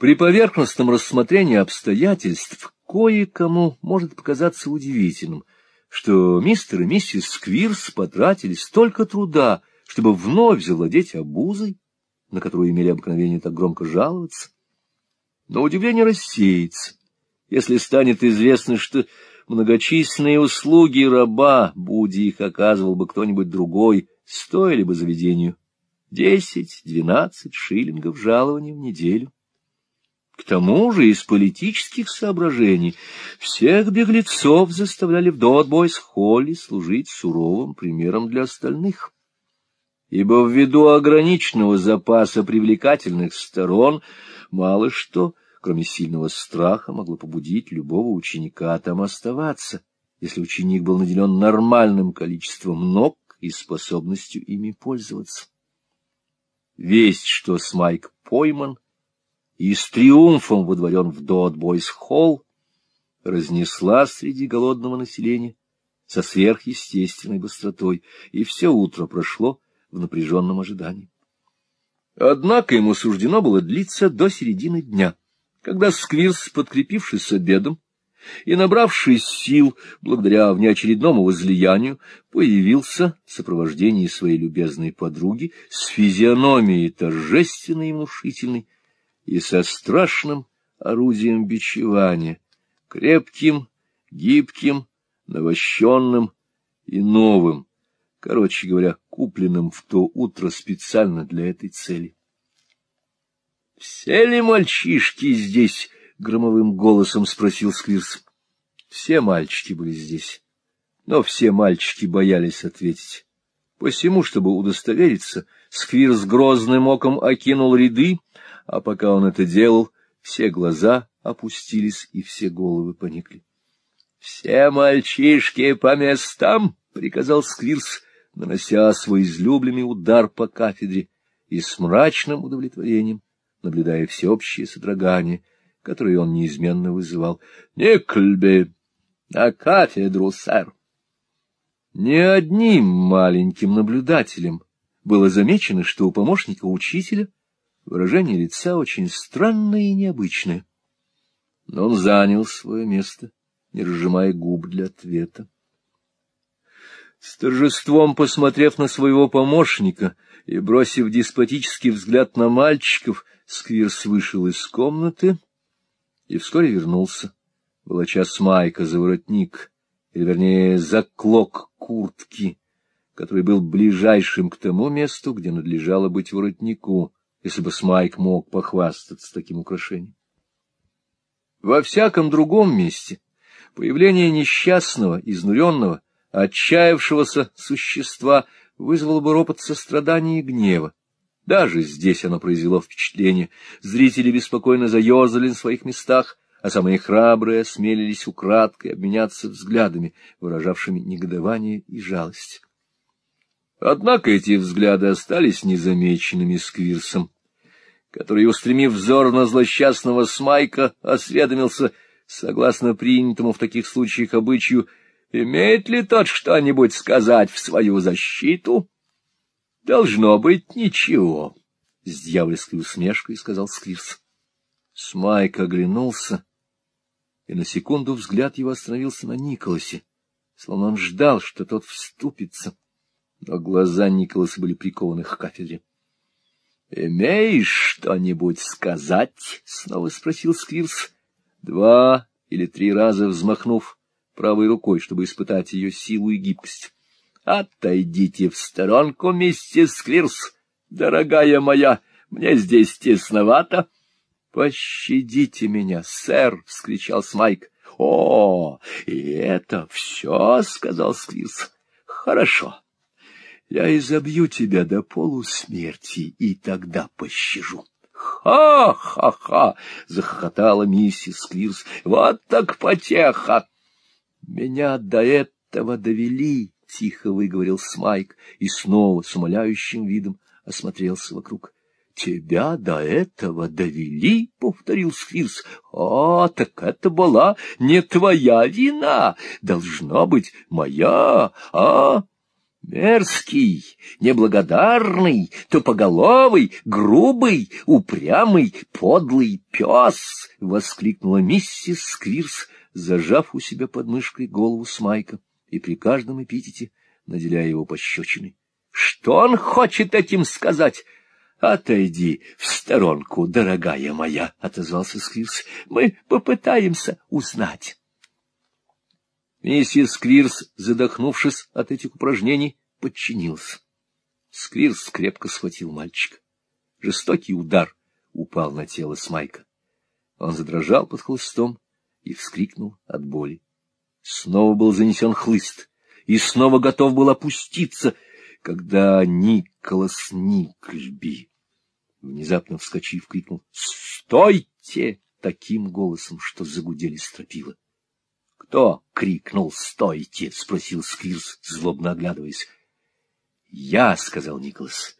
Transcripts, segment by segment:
При поверхностном рассмотрении обстоятельств кое-кому может показаться удивительным, что мистер и миссис Сквирс потратили столько труда, чтобы вновь завладеть обузой, на которую имели обыкновение так громко жаловаться. Но удивление рассеется, если станет известно, что многочисленные услуги раба, будь их оказывал бы кто-нибудь другой, стоили бы заведению десять-двенадцать шиллингов жалования в неделю. К тому же из политических соображений всех беглецов заставляли в Дотбойс-холле служить суровым примером для остальных. Ибо ввиду ограниченного запаса привлекательных сторон мало что кроме сильного страха, могло побудить любого ученика там оставаться, если ученик был наделен нормальным количеством ног и способностью ими пользоваться. Весть, что Смайк пойман и с триумфом водворен в Дот-Бойс-Холл, разнесла среди голодного населения со сверхъестественной быстротой, и все утро прошло в напряженном ожидании. Однако ему суждено было длиться до середины дня когда Сквирс, подкрепившись обедом и набравшись сил благодаря внеочередному возлиянию, появился в сопровождении своей любезной подруги с физиономией торжественной и внушительной и со страшным орудием бичевания, крепким, гибким, навощенным и новым, короче говоря, купленным в то утро специально для этой цели. — Все ли мальчишки здесь? — громовым голосом спросил Сквирс. Все мальчики были здесь, но все мальчики боялись ответить. Посему, чтобы удостовериться, Сквирс грозным оком окинул ряды, а пока он это делал, все глаза опустились и все головы поникли. — Все мальчишки по местам! — приказал Сквирс, нанося свой излюбленный удар по кафедре, и с мрачным удовлетворением наблюдая всеобщее содрогание, которое он неизменно вызывал. — Никльбе! На кафедру, сэр! Ни одним маленьким наблюдателем было замечено, что у помощника учителя выражение лица очень странное и необычное. Но он занял свое место, не разжимая губ для ответа. С торжеством посмотрев на своего помощника и бросив деспотический взгляд на мальчиков, Сквирс вышел из комнаты и вскоре вернулся, волоча с майка за воротник, или, вернее, за клок куртки, который был ближайшим к тому месту, где надлежало быть воротнику, если бы Смайк мог похвастаться таким украшением. Во всяком другом месте появление несчастного, изнуренного, отчаявшегося существа вызвало бы ропот сострадания и гнева. Даже здесь оно произвело впечатление. Зрители беспокойно заерзали на своих местах, а самые храбрые осмелились украдкой обменяться взглядами, выражавшими негодование и жалость. Однако эти взгляды остались незамеченными Сквирсом, который, устремив взор на злосчастного Смайка, осведомился, согласно принятому в таких случаях обычаю, имеет ли тот что-нибудь сказать в свою защиту? — Должно быть ничего, — с дьявольской усмешкой сказал Сквирс. Смайк оглянулся, и на секунду взгляд его остановился на Николасе, словно он ждал, что тот вступится, но глаза Николаса были прикованы к кафедре. — Имеешь что-нибудь сказать? — снова спросил Сквирс, два или три раза взмахнув правой рукой, чтобы испытать ее силу и гибкость. Отойдите в сторонку, миссис Сквирс, дорогая моя, мне здесь тесновато. — Пощадите меня, сэр! — вскричал Смайк. — О, и это все, — сказал Сквирс. — Хорошо. Я изобью тебя до полусмерти, и тогда пощажу. «Ха — захохотала миссис Сквирс. — Вот так потеха! Меня до этого довели, — тихо выговорил Смайк и снова с умоляющим видом осмотрелся вокруг. — Тебя до этого довели, — повторил Сфирс. — А, так это была не твоя вина, должно быть моя, а? — Мерзкий, неблагодарный, тупоголовый, грубый, упрямый, подлый пес! — воскликнула миссис Сквирс, зажав у себя под мышкой голову Смайка и при каждом эпитете наделяя его пощечиной. — Что он хочет этим сказать? — Отойди в сторонку, дорогая моя, — отозвался Сквирс. — Мы попытаемся узнать. Миссис Сквирс, задохнувшись от этих упражнений, подчинился. Сквирс крепко схватил мальчика. Жестокий удар упал на тело Смайка. Он задрожал под хлыстом и вскрикнул от боли. Снова был занесен хлыст, и снова готов был опуститься, когда Николас Никльби, внезапно вскочив, крикнул «Стойте!» таким голосом, что загудели стропила. «Кто крикнул «Стойте!»» — спросил Сквирс, злобно оглядываясь. «Я», — сказал Николас,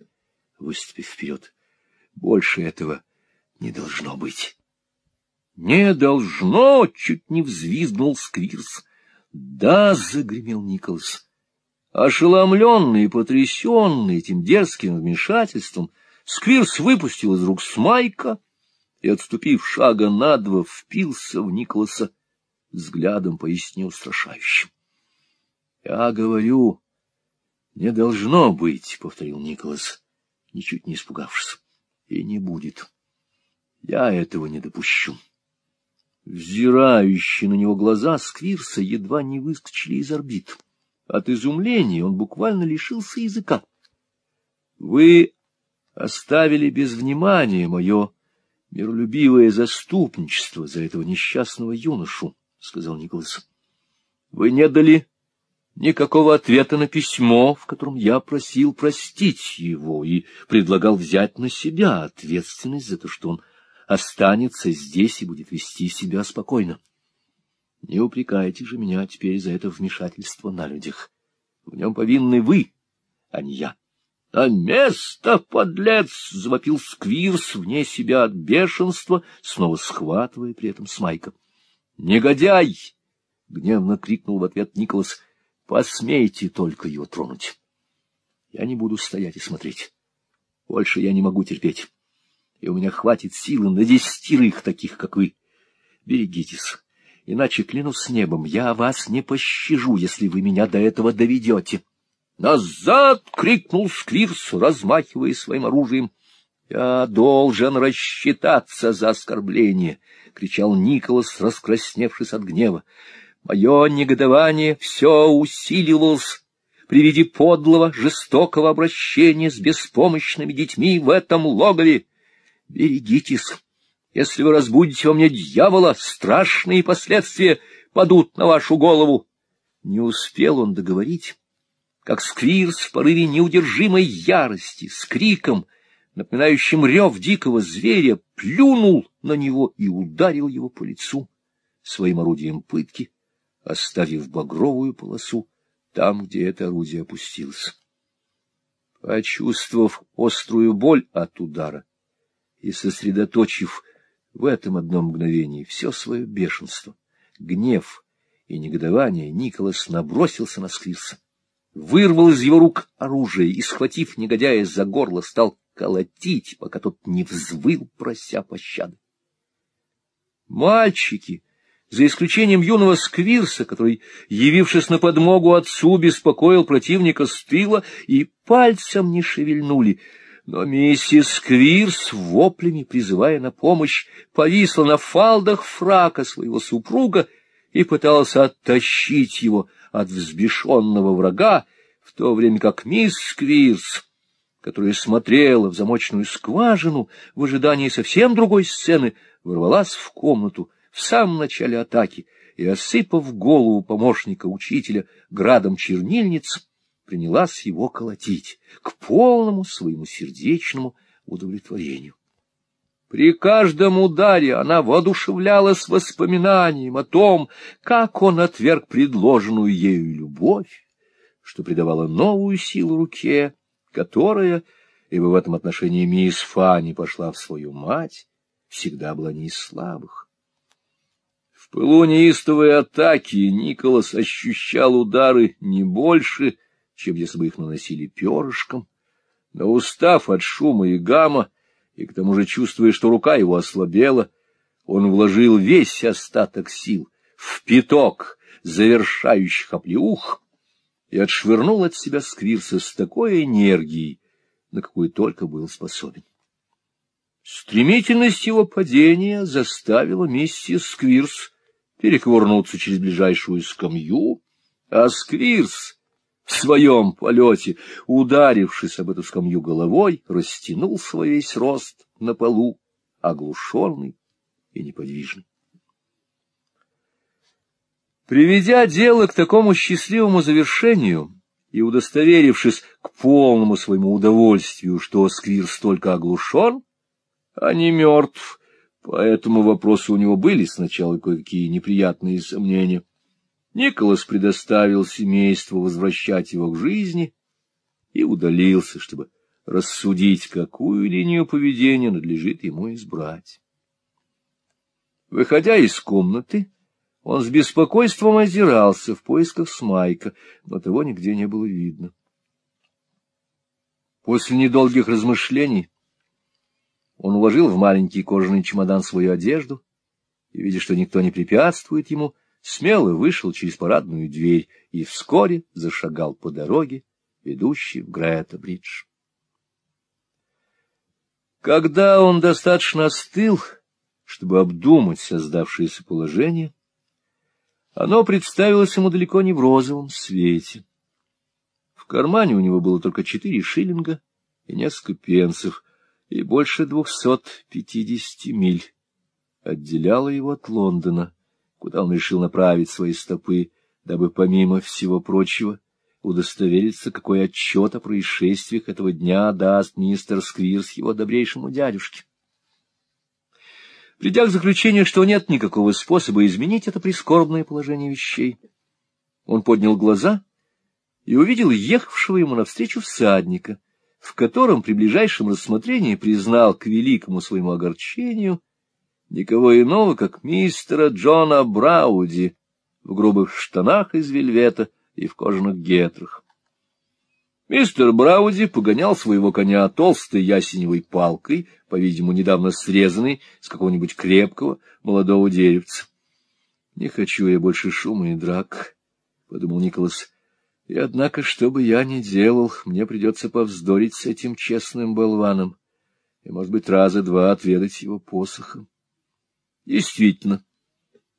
выступив вперед, — «больше этого не должно быть». «Не должно!» — чуть не взвизгнул Сквирс. «Да!» — загремел Николас. Ошеломленный и потрясенный этим дерзким вмешательством, Сквирс выпустил из рук Смайка и, отступив шага на два, впился в Николаса взглядом поистине устрашающим. — Я говорю, не должно быть, — повторил Николас, ничуть не испугавшись, — и не будет. Я этого не допущу. Взирающие на него глаза Сквирса едва не выскочили из орбит. От изумления он буквально лишился языка. — Вы оставили без внимания мое миролюбивое заступничество за этого несчастного юношу, — сказал Николас. — Вы не дали никакого ответа на письмо, в котором я просил простить его и предлагал взять на себя ответственность за то, что он останется здесь и будет вести себя спокойно. Не упрекайте же меня теперь за это вмешательство на людях. В нем повинны вы, а не я. — А место, подлец! — завопил Сквирс вне себя от бешенства, снова схватывая при этом Смайка. Негодяй! — гневно крикнул в ответ Николас. — Посмейте только его тронуть. Я не буду стоять и смотреть. Больше я не могу терпеть. И у меня хватит силы на десятерых таких, как вы. Берегитесь, иначе, клянусь небом, я вас не пощажу, если вы меня до этого доведете. «Назад!» — крикнул Сквирс, размахивая своим оружием. «Я должен рассчитаться за оскорбление!» — кричал Николас, раскрасневшись от гнева. Мое негодование все усиливалось при виде подлого, жестокого обращения с беспомощными детьми в этом логове. Берегитесь! Если вы разбудите во мне дьявола, страшные последствия падут на вашу голову. Не успел он договорить, как Сквирс в порыве неудержимой ярости, с криком — напоминающим рев дикого зверя, плюнул на него и ударил его по лицу своим орудием пытки, оставив багровую полосу там, где это орудие опустилось. Почувствовав острую боль от удара и сосредоточив в этом одном мгновении все свое бешенство, гнев и негодование, Николас набросился на Сквирса, вырвал из его рук оружие и, схватив негодяя за горло, стал колотить, пока тот не взвыл, прося пощады. Мальчики, за исключением юного Сквирса, который, явившись на подмогу отцу, беспокоил противника с тыла, и пальцем не шевельнули, но миссис Сквирс, воплями призывая на помощь, повисла на фалдах фрака своего супруга и пыталась оттащить его от взбешенного врага, в то время как мисс Сквирс которая смотрела в замочную скважину в ожидании совсем другой сцены, ворвалась в комнату в самом начале атаки и, осыпав голову помощника учителя градом чернильниц, принялась его колотить к полному своему сердечному удовлетворению. При каждом ударе она воодушевлялась воспоминанием о том, как он отверг предложенную ею любовь, что придавало новую силу руке, которая, ибо в этом отношении мисс Фанни пошла в свою мать, всегда была не из слабых. В пылу неистовой атаки Николас ощущал удары не больше, чем если бы их наносили перышком. Но устав от шума и гамма, и к тому же чувствуя, что рука его ослабела, он вложил весь остаток сил в пяток завершающих оплеух и отшвырнул от себя Сквирса с такой энергией, на какую только был способен. Стремительность его падения заставила миссис Сквирс перекувырнуться через ближайшую скамью, а Сквирс в своем полете, ударившись об эту скамью головой, растянул свой весь рост на полу, оглушенный и неподвижный. Приведя дело к такому счастливому завершению и удостоверившись к полному своему удовольствию, что Сквирс только оглушен, а не мертв, по этому вопросу у него были сначала кое-какие неприятные сомнения, Николас предоставил семейству возвращать его к жизни и удалился, чтобы рассудить, какую линию поведения надлежит ему избрать. Выходя из комнаты, он с беспокойством озирался в поисках Смайка, но того нигде не было видно. После недолгих размышлений он уложил в маленький кожаный чемодан свою одежду и, видя, что никто не препятствует ему, смело вышел через парадную дверь и вскоре зашагал по дороге, ведущей в Грета-Бридж. Когда он достаточно остыл, чтобы обдумать создавшееся положение, оно представилось ему далеко не в розовом свете. В кармане у него было только четыре шиллинга и несколько пенсов, и больше двухсот пятидесяти миль отделяло его от Лондона куда он решил направить свои стопы, дабы, помимо всего прочего, удостовериться, какой отчет о происшествиях этого дня даст мистер Сквирс его добрейшему дядюшке. Придя к заключению, что нет никакого способа изменить это прискорбное положение вещей, он поднял глаза и увидел ехавшего ему навстречу всадника, в котором при ближайшем рассмотрении признал к великому своему огорчению никого иного, как мистера Джона Брауди в грубых штанах из вельвета и в кожаных гетрах. Мистер Брауди погонял своего коня толстой ясеневой палкой, по-видимому, недавно срезанной с какого-нибудь крепкого молодого деревца. — Не хочу я больше шума и драк, — подумал Николас. — И однако, что бы я ни делал, мне придется повздорить с этим честным болваном и, может быть, раза два отведать его посохом. Действительно,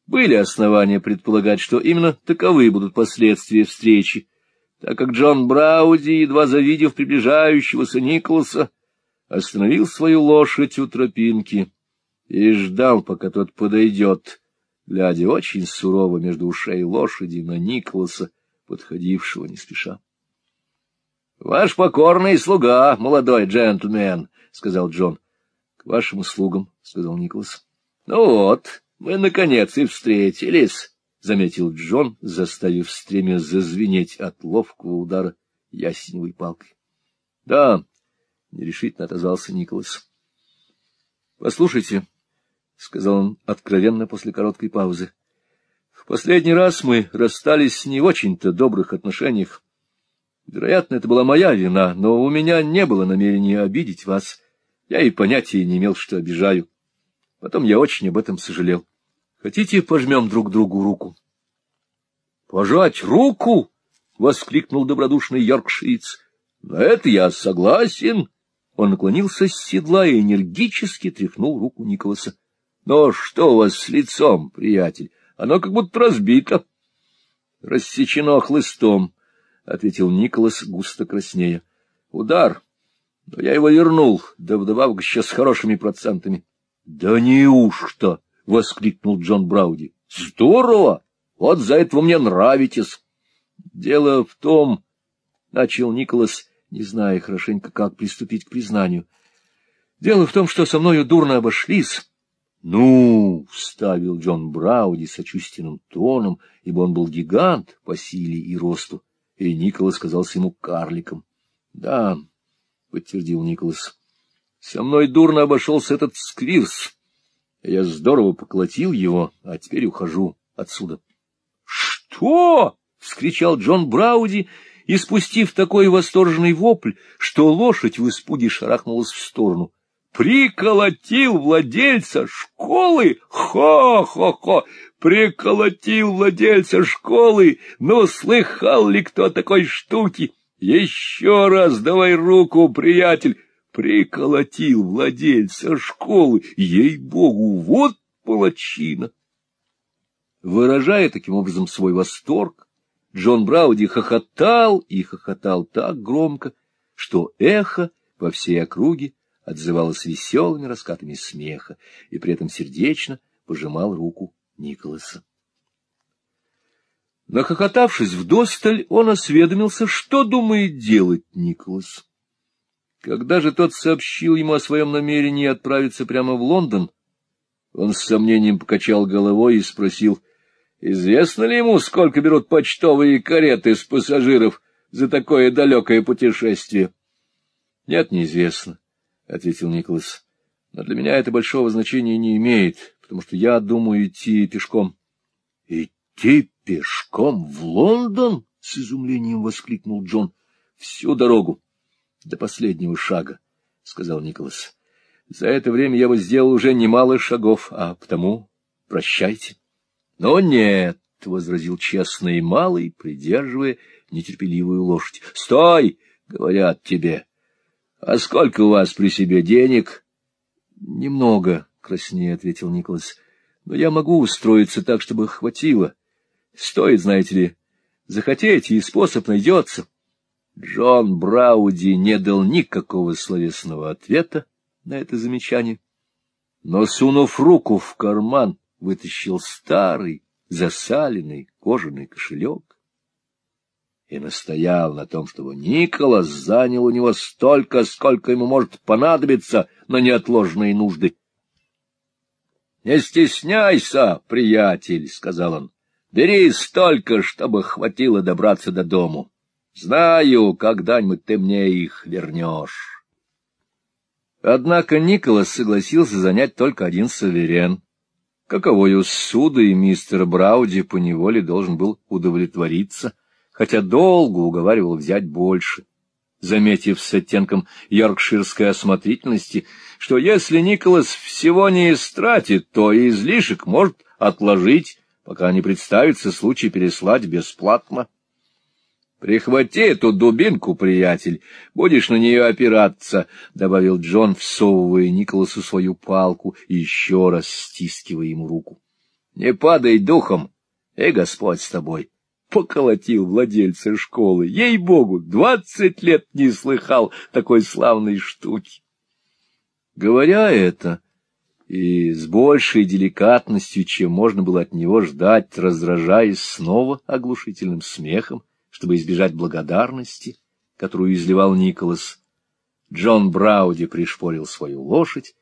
были основания предполагать, что именно таковы будут последствия встречи, так как Джон Брауди, едва завидев приближающегося Николаса, остановил свою лошадь у тропинки и ждал, пока тот подойдет, глядя очень сурово между ушей лошади на Николаса, подходившего не спеша. — Ваш покорный слуга, молодой джентльмен, — сказал Джон. — К вашим услугам, — сказал Николас. — Ну вот, мы, наконец, и встретились, — заметил Джон, заставив стремя зазвенеть от ловкого удара ясеневой палкой. — Да, — нерешительно отозвался Николас. — Послушайте, — сказал он откровенно после короткой паузы, — последний раз мы расстались с не очень-то добрых отношениях. Вероятно, это была моя вина, но у меня не было намерения обидеть вас. Я и понятия не имел, что обижаю. Потом я очень об этом сожалел. Хотите, пожмем друг другу руку? — Пожать руку? — воскликнул добродушный Йоркшиц. — На это я согласен. Он наклонился с седла и энергически тряхнул руку Николаса. — Но что у вас с лицом, приятель? Оно как будто разбито. — Рассечено хлыстом, — ответил Николас, густо краснея. — Удар. Но я его вернул, да вдобавок еще с хорошими процентами. — Да неужто? — воскликнул Джон Брауди. — Здорово! Вот за это вы мне нравитесь. — Дело в том, — начал Николас, не зная хорошенько, как приступить к признанию. — Дело в том, что со мною дурно обошлись. — Ну, — вставил Джон Брауди сочувственным тоном, ибо он был гигант по силе и росту, и Николас казался ему карликом. — Да, — подтвердил Николас, — со мной дурно обошелся этот сквирс. Я здорово поколотил его, а теперь ухожу отсюда. — Что? — вскричал Джон Брауди испустив такой восторженный вопль, что лошадь в испуге шарахнулась в сторону. Приколотил владельца школы! Хо-хо-хо! Приколотил владельца школы! Ну, слыхал ли кто такой штуки? Еще раз давай руку, приятель! Приколотил владельца школы! Ей-богу, вот палачина! Выражая таким образом свой восторг, Джон Брауди хохотал и хохотал так громко, что эхо во всей округе отзывалось веселыми раскатами смеха и при этом сердечно пожимал руку Николаса. Нахохотавшись вдосталь, он осведомился, что думает делать Николас. Когда же тот сообщил ему о своем намерении отправиться прямо в Лондон, он с сомнением покачал головой и спросил — Известно ли ему, сколько берут почтовые кареты с пассажиров за такое далекое путешествие? — Нет, неизвестно, — ответил Николас. — Но для меня это большого значения не имеет, потому что я думаю идти пешком. — Идти пешком в Лондон? — с изумлением воскликнул Джон. — Всю дорогу, до последнего шага, — сказал Николас. — За это время я бы сделал уже немало шагов, а потому прощайте. — Но нет, — возразил честный малый, придерживая нетерпеливую лошадь. — Стой, — говорят тебе. — А сколько у вас при себе денег? — Немного, — краснее ответил Николас. — Но я могу устроиться так, чтобы хватило. Стоит, знаете ли, захотеть, и способ найдется. Джон Брауди не дал никакого словесного ответа на это замечание, но, сунув руку в карман, вытащил старый, засаленный кожаный кошелек и настоял на том, чтобы Николас занял у него столько, сколько ему может понадобиться на неотложные нужды. — Не стесняйся, приятель, — сказал он, — бери столько, чтобы хватило добраться до дому. Знаю, когда-нибудь ты мне их вернешь. Однако Николас согласился занять только один суверен, каковою судой мистер Брауди поневоле должен был удовлетвориться, хотя долго уговаривал взять больше, заметив с оттенком йоркширской осмотрительности, что если Николас всего не истратит, то излишек может отложить, пока не представится случай переслать бесплатно. Прихвати эту дубинку, приятель, будешь на нее опираться, — добавил Джон, всовывая Николасу свою палку и еще раз стискивая ему руку. — Не падай духом, и Господь с тобой. Поколотил владельца школы. Ей-богу, двадцать лет не слыхал такой славной штуки. Говоря это, и с большей деликатностью, чем можно было от него ждать, раздражаясь снова оглушительным смехом, чтобы избежать благодарности, которую изливал Николас, Джон Брауди пришпорил свою лошадь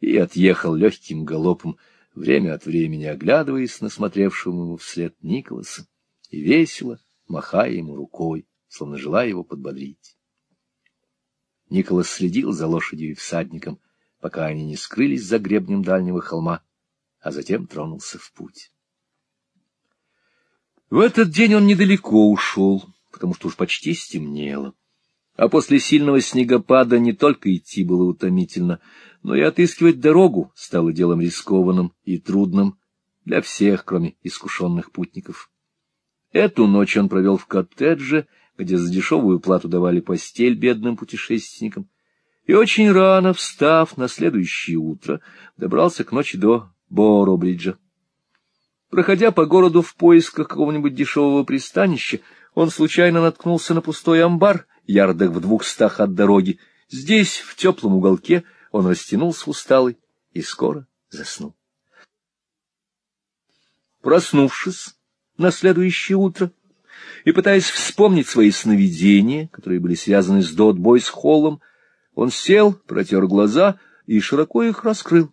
и отъехал легким галопом, время от времени оглядываясь на смотревшего ему вслед Николаса и весело махая ему рукой, словно желая его подбодрить. Николас следил за лошадью и всадником, пока они не скрылись за гребнем дальнего холма, а затем тронулся в путь. В этот день он недалеко ушел, потому что уж почти стемнело. А после сильного снегопада не только идти было утомительно, но и отыскивать дорогу стало делом рискованным и трудным для всех, кроме искушенных путников. Эту ночь он провел в коттедже, где за дешевую плату давали постель бедным путешественникам, и очень рано, встав на следующее утро, добрался к ночи до Боробриджа. Проходя по городу в поисках какого-нибудь дешевого пристанища, он случайно наткнулся на пустой амбар, ярдах в двухстах от дороги. Здесь, в теплом уголке, он растянулся усталый и скоро заснул. Проснувшись на следующее утро и пытаясь вспомнить свои сновидения, которые были связаны с Дотбойс-холлом, он сел, протер глаза и широко их раскрыл.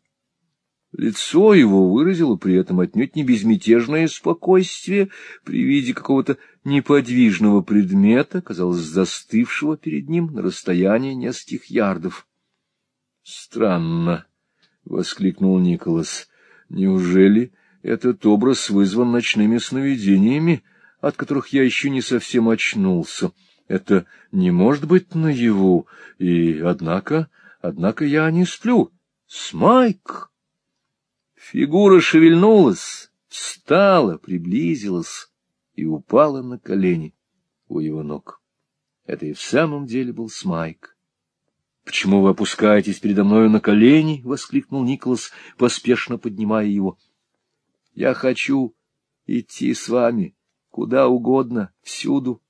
Лицо его выразило при этом отнюдь не безмятежное спокойствие при виде какого-то неподвижного предмета, казалось, застывшего перед ним на расстоянии нескольких ярдов. — Странно, — воскликнул Николас. — Неужели этот образ вызван ночными сновидениями, от которых я еще не совсем очнулся. Это не может быть наяву, и, однако, однако я не сплю. Смайк! Фигура шевельнулась, встала, приблизилась и упала на колени у его ног. Это и в самом деле был Смайк. — Почему вы опускаетесь передо мною на колени? — воскликнул Николас, поспешно поднимая его. — Я хочу идти с вами куда угодно, всюду,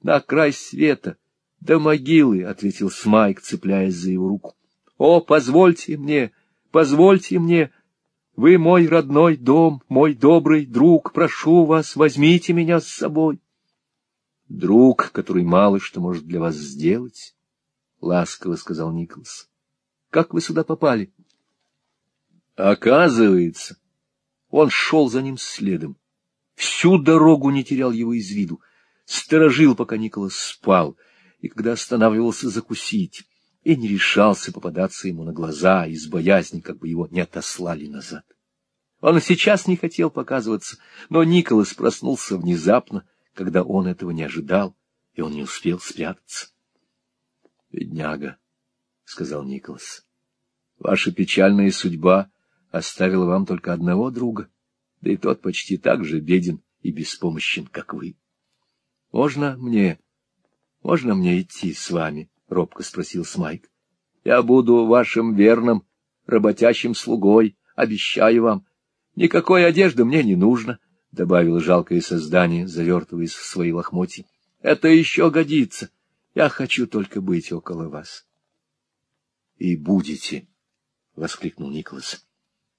на край света, до могилы, — ответил Смайк, цепляясь за его руку. — О, позвольте мне, позвольте мне! Вы мой родной дом, мой добрый друг, прошу вас, возьмите меня с собой. Друг, который мало что может для вас сделать, — ласково сказал Николас. — Как вы сюда попали? Оказывается, он шел за ним следом. Всю дорогу не терял его из виду, сторожил, пока Николас спал, и когда останавливался закусить, и не решался попадаться ему на глаза из боязни, как бы его не отослали назад. Он сейчас не хотел показываться, но Николас проснулся внезапно, когда он этого не ожидал, и он не успел спрятаться. — Бедняга, — сказал Николас, — ваша печальная судьба оставила вам только одного друга, да и тот почти так же беден и беспомощен, как вы. — Можно мне... можно мне идти с вами? — робко спросил Смайк. — Я буду вашим верным, работящим слугой, обещаю вам. Никакой одежды мне не нужно, — добавило жалкое создание, завертываясь в свои лохмотья. — Это еще годится. Я хочу только быть около вас. — И будете, — воскликнул Николас. —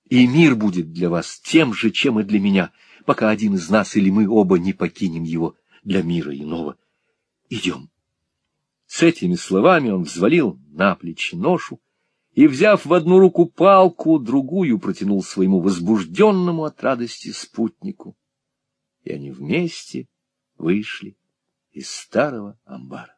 И мир будет для вас тем же, чем и для меня, пока один из нас или мы оба не покинем его для мира иного. Идем. С этими словами он взвалил на плечи ношу и, взяв в одну руку палку, другую протянул своему возбужденному от радости спутнику и они вместе вышли из старого амбара.